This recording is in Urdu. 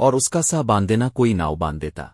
اور اس کا سا باندھ دینا کوئی ناؤ باندھ دیتا